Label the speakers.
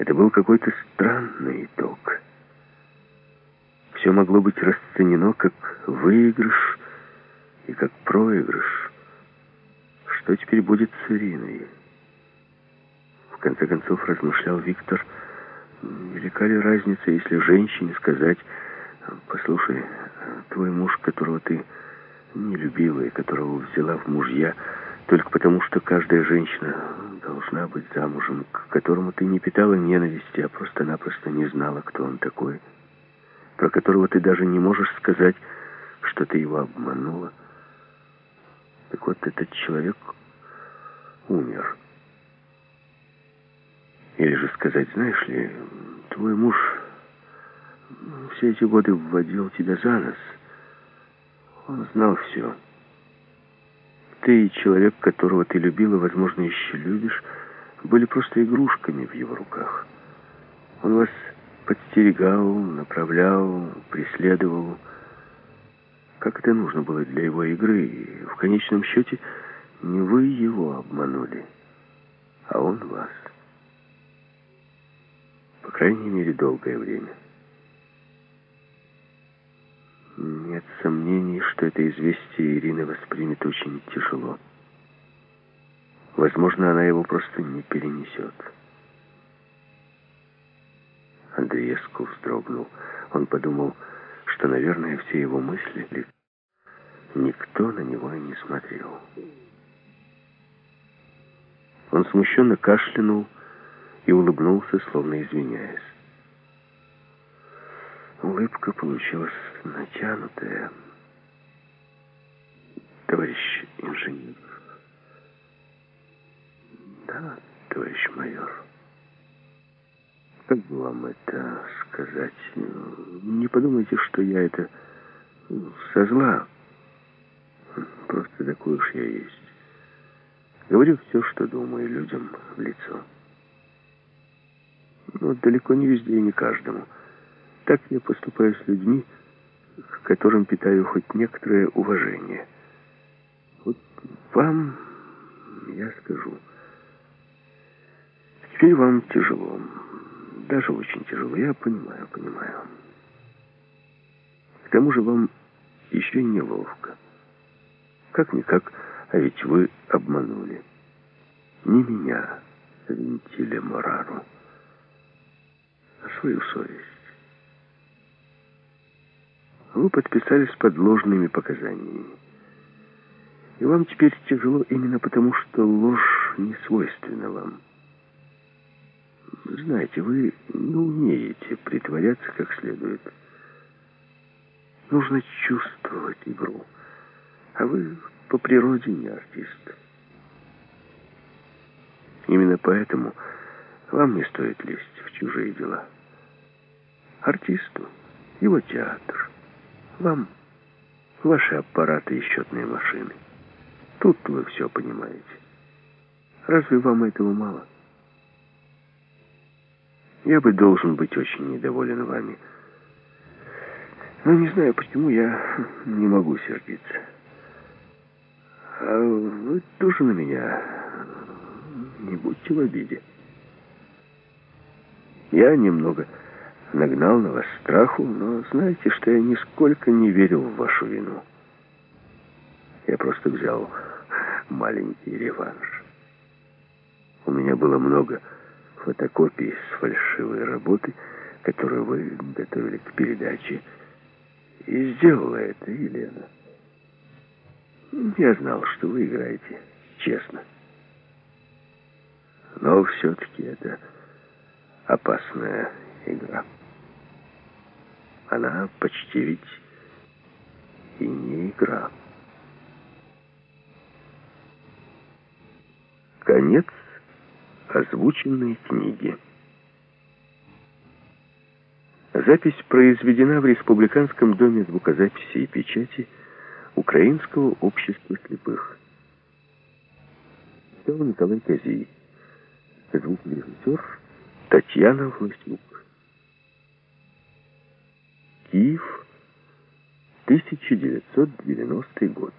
Speaker 1: Это был какой-то странный итог. Все могло быть расценено как выигрыш и как проигрыш. Что теперь будет с Ириной? В конце концов, размышлял Виктор, велика ли разница, если женщине сказать, «Послушай, твой муж, которого ты не любила и которого взяла в мужья, только потому, что каждая женщина должна быть замужем, к которому ты не питала ненависти, а просто-напросто не знала, кто он такой, про которого ты даже не можешь сказать, что ты его обманула. Так вот, этот человек умер. Или же сказать, знаешь ли, твой муж все эти годы вводил тебя за нос. Он знал все. Ты и человек, которого ты любила, возможно, еще любишь, были просто игрушками в его руках. Он вас подстерегал, направлял, преследовал. Как это нужно было для его игры. И в конечном счете не вы его обманули, а он вас. По крайней мере, долгое время. Нет сомнений, что это известие Ирина воспримет очень тяжело. Возможно, она его просто не перенесет. Андреевску вздрогнул. Он подумал, что, наверное, все его мысли... Никто на него и не смотрел. Он смущенно кашлянул и улыбнулся, словно извиняясь. Улыбка получилась натянутая. Товарищ инженер. Да, товарищ майор. Как бы вам это сказать? Не подумайте, что я это со зла. Просто такой уж я есть. Говорю все, что думаю людям в лицо. Но далеко не везде и не каждому. Так я поступаю с людьми, к которым питаю хоть некоторое уважение. Вот вам я скажу. Теперь вам тяжело. Даже очень тяжело. Я понимаю, понимаю. К тому же вам еще неловко. Как-никак, а ведь вы обманули. Не меня, Вентиля Морару, а свою совесть. Вы подписались под ложными показаниями. И вам теперь тяжело именно потому, что ложь не свойственна вам. Знаете, вы не умеете притворяться как следует. Нужно чувствовать игру. А вы по природе не артист. Именно поэтому вам не стоит лезть в чужие дела. Артисту его театр. Вам ваши аппараты и счетные машины. Тут вы все понимаете. Разве вам этого мало? Я бы должен быть очень недоволен вами. Но не знаю, почему я не могу сердиться. А вы тоже на меня не будьте в обиде. Я немного нагнал на вас страху, но знаете, что я нисколько не верил в вашу вину. Я просто взял маленький реванш. У меня было много фотокопий с фальшивой работы, которую вы готовили к передаче. И сделала это Елена. Я знал, что вы играете честно. Но все-таки это опасная игра. Она почти ведь и не игра. Конец озвученной книги. Запись произведена в Республиканском доме звукозаписи и печати Украинского общества слепых. Николай Козий. Звукорежиссер Татьяна Власюк. Киев, 1990 год.